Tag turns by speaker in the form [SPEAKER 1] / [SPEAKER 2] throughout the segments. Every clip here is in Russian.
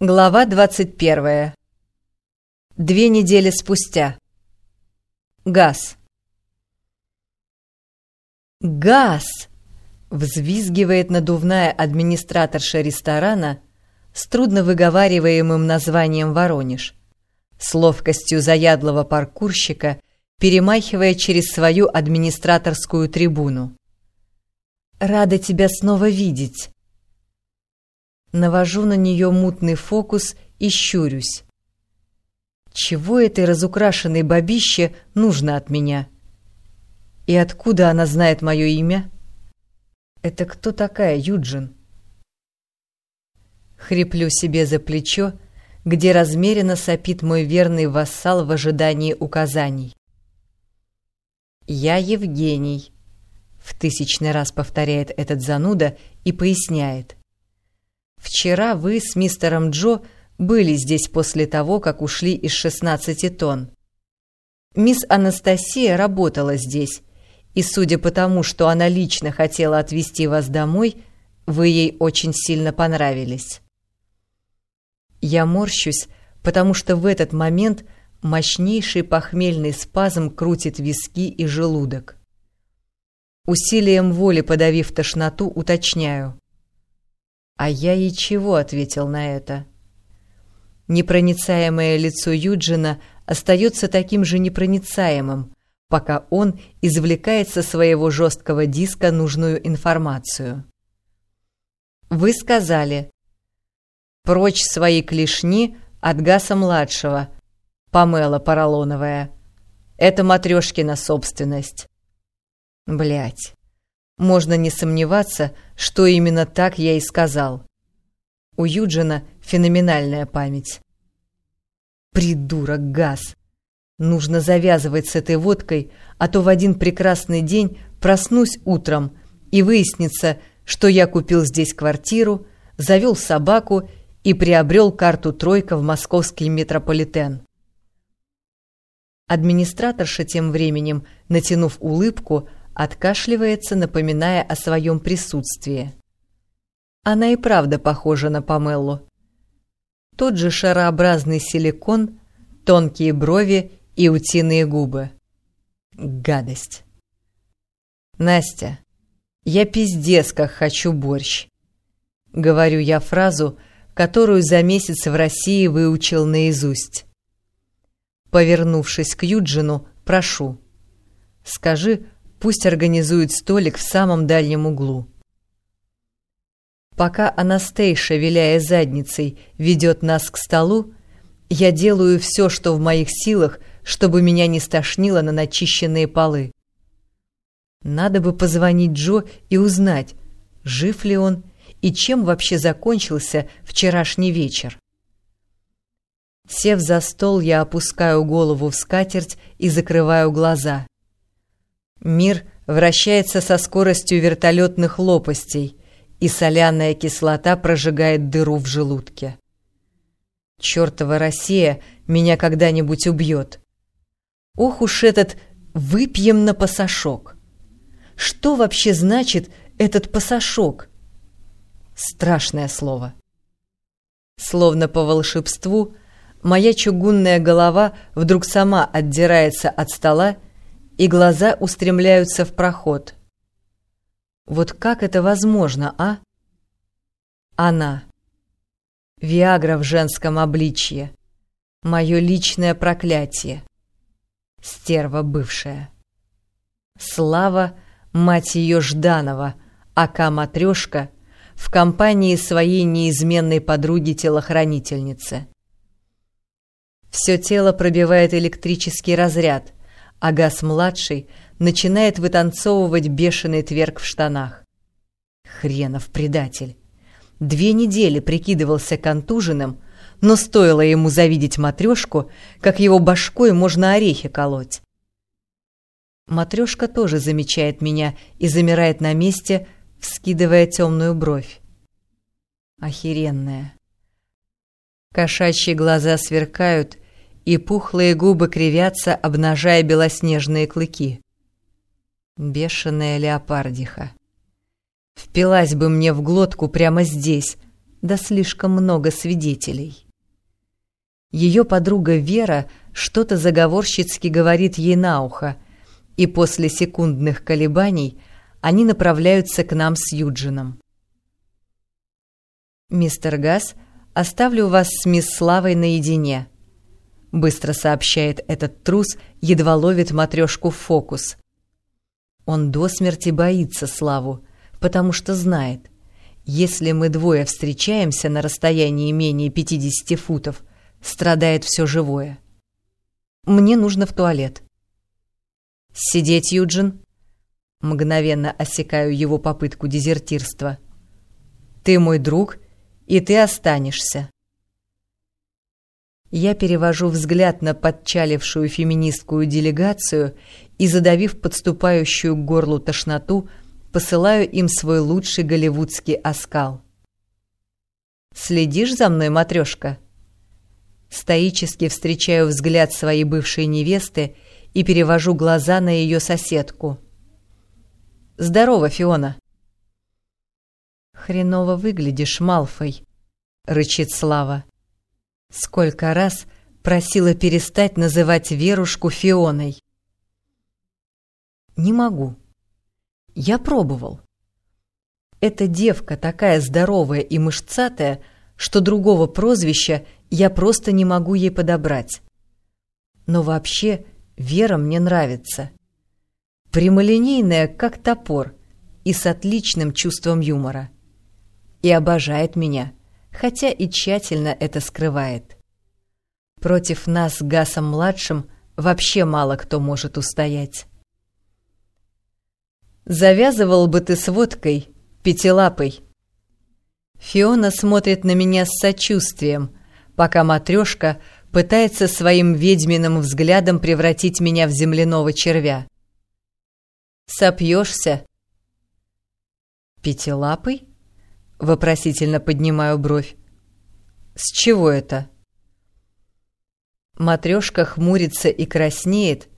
[SPEAKER 1] Глава 21. Две недели спустя. Газ. «Газ!» — взвизгивает надувная администраторша ресторана с трудно выговариваемым названием «Воронеж», с ловкостью заядлого паркурщика, перемахивая через свою администраторскую трибуну. «Рада тебя снова видеть!» Навожу на нее мутный фокус и щурюсь. Чего этой разукрашенной бабище нужно от меня? И откуда она знает мое имя? Это кто такая, Юджин? Хриплю себе за плечо, где размеренно сопит мой верный вассал в ожидании указаний. «Я Евгений», — в тысячный раз повторяет этот зануда и поясняет. Вчера вы с мистером Джо были здесь после того, как ушли из 16 тонн. Мисс Анастасия работала здесь, и судя по тому, что она лично хотела отвезти вас домой, вы ей очень сильно понравились. Я морщусь, потому что в этот момент мощнейший похмельный спазм крутит виски и желудок. Усилием воли подавив тошноту, уточняю. А я и чего ответил на это? Непроницаемое лицо Юджина остается таким же непроницаемым, пока он извлекает со своего жесткого диска нужную информацию. Вы сказали «Прочь свои клешни от Гаса-младшего», Памела Поролоновая. Это Матрешкина собственность. Блять. Можно не сомневаться, что именно так я и сказал. У Юджина феноменальная память. Придурок газ. Нужно завязывать с этой водкой, а то в один прекрасный день проснусь утром и выяснится, что я купил здесь квартиру, завел собаку и приобрел карту «Тройка» в московский метрополитен. Администраторша тем временем, натянув улыбку, откашливается, напоминая о своем присутствии. Она и правда похожа на Памеллу. Тот же шарообразный силикон, тонкие брови и утиные губы. Гадость. Настя, я пиздец как хочу борщ. Говорю я фразу, которую за месяц в России выучил наизусть. Повернувшись к Юджину, прошу. Скажи, Пусть организует столик в самом дальнем углу. Пока Анастейша, виляя задницей, ведет нас к столу, я делаю все, что в моих силах, чтобы меня не стошнило на начищенные полы. Надо бы позвонить Джо и узнать, жив ли он и чем вообще закончился вчерашний вечер. Сев за стол, я опускаю голову в скатерть и закрываю глаза. Мир вращается со скоростью вертолетных лопастей, и соляная кислота прожигает дыру в желудке. Чёртова Россия меня когда-нибудь убьет. Ох уж этот «выпьем на пасашок». Что вообще значит этот пасашок? Страшное слово. Словно по волшебству, моя чугунная голова вдруг сама отдирается от стола и глаза устремляются в проход. Вот как это возможно, а? Она. Виагра в женском обличье. Мое личное проклятие. Стерва бывшая. Слава, мать ее Жданова, ака матрешка, в компании своей неизменной подруги-телохранительницы. Все тело пробивает электрический разряд — Агас-младший начинает вытанцовывать бешеный тверк в штанах. Хренов предатель. Две недели прикидывался контуженным, но стоило ему завидеть матрешку, как его башкой можно орехи колоть. Матрешка тоже замечает меня и замирает на месте, вскидывая темную бровь. Охеренная. Кошачьи глаза сверкают, и пухлые губы кривятся, обнажая белоснежные клыки. Бешеная леопардиха. Впилась бы мне в глотку прямо здесь, да слишком много свидетелей. Ее подруга Вера что-то заговорщицки говорит ей на ухо, и после секундных колебаний они направляются к нам с Юджином. «Мистер Газ, оставлю вас с мисс Славой наедине», — быстро сообщает этот трус, едва ловит матрешку в фокус. Он до смерти боится Славу, потому что знает, если мы двое встречаемся на расстоянии менее 50 футов, страдает все живое. Мне нужно в туалет. «Сидеть, Юджин!» Мгновенно осекаю его попытку дезертирства. «Ты мой друг, и ты останешься». Я перевожу взгляд на подчалившую феминистскую делегацию и, задавив подступающую к горлу тошноту, посылаю им свой лучший голливудский оскал. «Следишь за мной, матрешка?» Стоически встречаю взгляд своей бывшей невесты и перевожу глаза на ее соседку. «Здорово, Фиона!» «Хреново выглядишь, Малфой!» — рычит Слава. «Сколько раз просила перестать называть Верушку Фионой!» «Не могу. Я пробовал. Эта девка такая здоровая и мышцатая, что другого прозвища я просто не могу ей подобрать. Но вообще Вера мне нравится. Прямолинейная, как топор, и с отличным чувством юмора. И обожает меня, хотя и тщательно это скрывает. Против нас с Гасом-младшим вообще мало кто может устоять. «Завязывал бы ты с водкой, пятилапой». Фиона смотрит на меня с сочувствием, пока матрешка пытается своим ведьминым взглядом превратить меня в земляного червя. «Сопьешься?» «Пятилапый?» — вопросительно поднимаю бровь. «С чего это?» Матрешка хмурится и краснеет,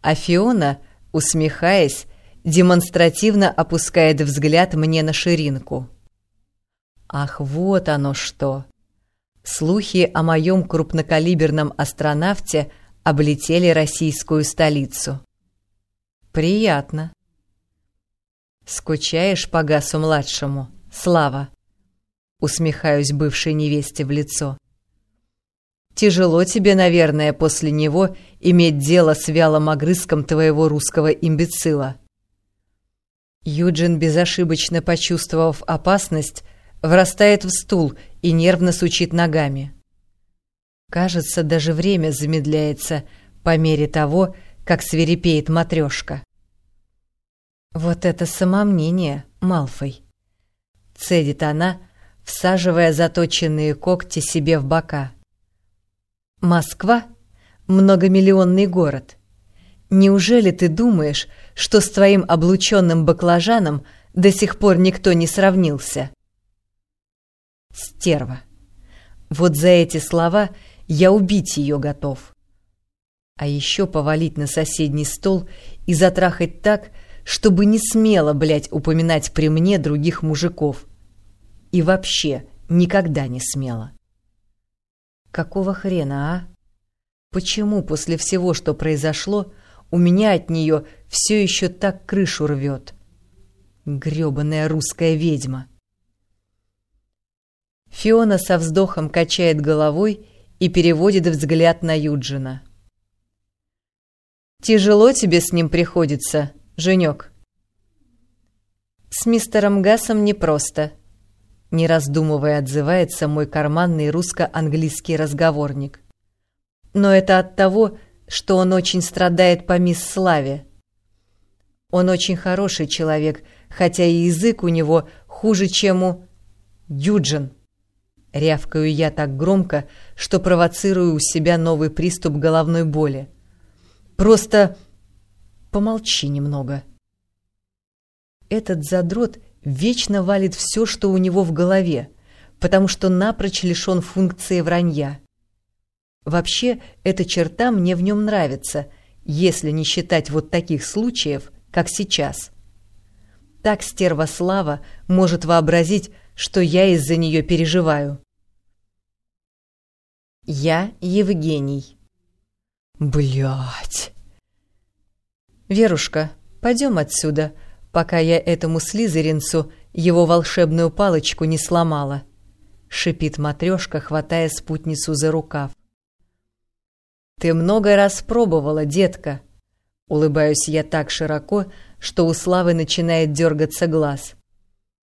[SPEAKER 1] а Фиона, усмехаясь, демонстративно опускает взгляд мне на ширинку. «Ах, вот оно что!» Слухи о моем крупнокалиберном астронавте облетели российскую столицу. Приятно. Скучаешь по Гасу-младшему, Слава? Усмехаюсь бывшей невесте в лицо. Тяжело тебе, наверное, после него иметь дело с вялым огрызком твоего русского имбецила. Юджин, безошибочно почувствовав опасность, врастает в стул и нервно сучит ногами. Кажется, даже время замедляется по мере того, как свирепеет матрешка. «Вот это самомнение, Малфой!» — цедит она, всаживая заточенные когти себе в бока. «Москва — многомиллионный город. Неужели ты думаешь, что с твоим облученным баклажаном до сих пор никто не сравнился?» Стерва. Вот за эти слова я убить ее готов. А еще повалить на соседний стол и затрахать так, чтобы не смело, блядь, упоминать при мне других мужиков. И вообще никогда не смело. Какого хрена, а? Почему после всего, что произошло, у меня от нее все еще так крышу рвет? Гребаная русская ведьма. Фиона со вздохом качает головой и переводит взгляд на Юджина. «Тяжело тебе с ним приходится, Женек?» «С мистером Гасом непросто», — не раздумывая отзывается мой карманный русско-английский разговорник. «Но это от того, что он очень страдает по мисс Славе. Он очень хороший человек, хотя и язык у него хуже, чем у... Юджин». Рявкаю я так громко, что провоцирую у себя новый приступ головной боли. Просто помолчи немного. Этот задрот вечно валит все, что у него в голове, потому что напрочь лишен функции вранья. Вообще, эта черта мне в нем нравится, если не считать вот таких случаев, как сейчас. Так стерва Слава может вообразить, что я из-за нее переживаю. Я Евгений. Блять. Верушка, пойдем отсюда, пока я этому слизеринцу его волшебную палочку не сломала, шипит матрешка, хватая спутницу за рукав. Ты много раз пробовала, детка. Улыбаюсь я так широко, что у Славы начинает дергаться глаз.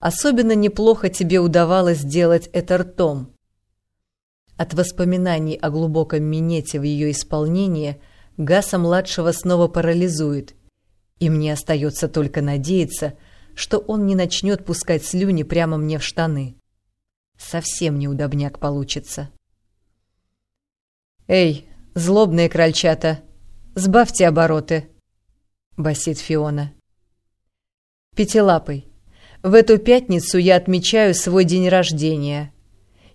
[SPEAKER 1] Особенно неплохо тебе удавалось делать это ртом. От воспоминаний о глубоком минете в ее исполнении Гаса-младшего снова парализует, и мне остается только надеяться, что он не начнет пускать слюни прямо мне в штаны. Совсем неудобняк получится. «Эй, злобные крольчата, сбавьте обороты!» — басит Фиона. «Пятилапый, в эту пятницу я отмечаю свой день рождения.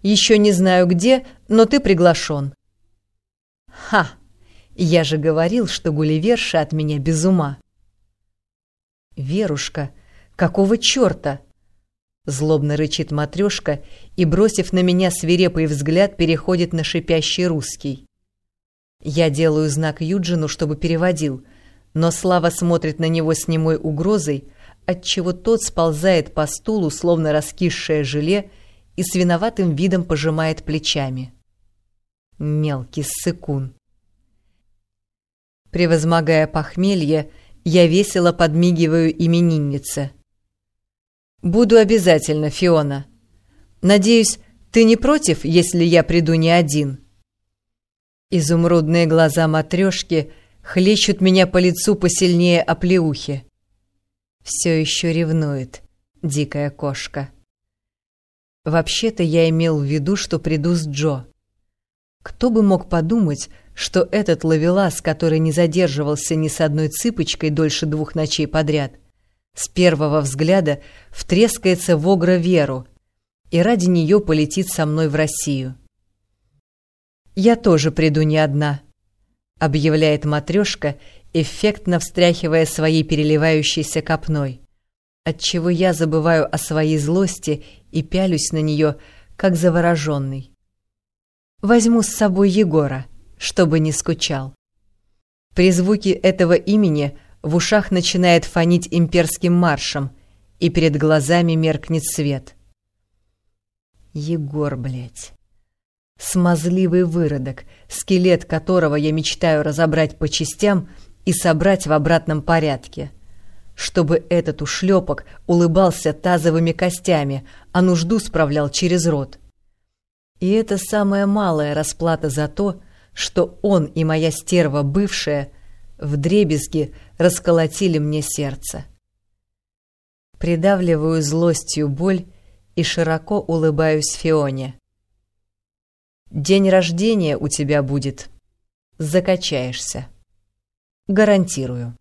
[SPEAKER 1] Еще не знаю где, но ты приглашен». «Ха! Я же говорил, что Гулливерша от меня без ума». «Верушка, какого черта?» Злобно рычит матрешка и, бросив на меня свирепый взгляд, переходит на шипящий русский. Я делаю знак Юджину, чтобы переводил — но Слава смотрит на него с немой угрозой, отчего тот сползает по стулу, словно раскисшее желе, и с виноватым видом пожимает плечами. Мелкий сыкун. Превозмогая похмелье, я весело подмигиваю имениннице. «Буду обязательно, Фиона. Надеюсь, ты не против, если я приду не один?» Изумрудные глаза матрешки — хлещут меня по лицу посильнее оплеухи. Все еще ревнует дикая кошка. Вообще-то я имел в виду, что приду с Джо. Кто бы мог подумать, что этот ловелас, который не задерживался ни с одной цыпочкой дольше двух ночей подряд, с первого взгляда втрескается в огра Веру и ради нее полетит со мной в Россию. Я тоже приду не одна —— объявляет матрешка, эффектно встряхивая своей переливающейся копной, отчего я забываю о своей злости и пялюсь на нее, как завороженный. Возьму с собой Егора, чтобы не скучал. При звуке этого имени в ушах начинает фонить имперским маршем, и перед глазами меркнет свет. Егор, блядь. Смазливый выродок, скелет которого я мечтаю разобрать по частям и собрать в обратном порядке. Чтобы этот ушлепок улыбался тазовыми костями, а нужду справлял через рот. И это самая малая расплата за то, что он и моя стерва бывшая вдребезги расколотили мне сердце. Придавливаю злостью боль и широко улыбаюсь Фионе. День рождения у тебя будет. Закачаешься. Гарантирую.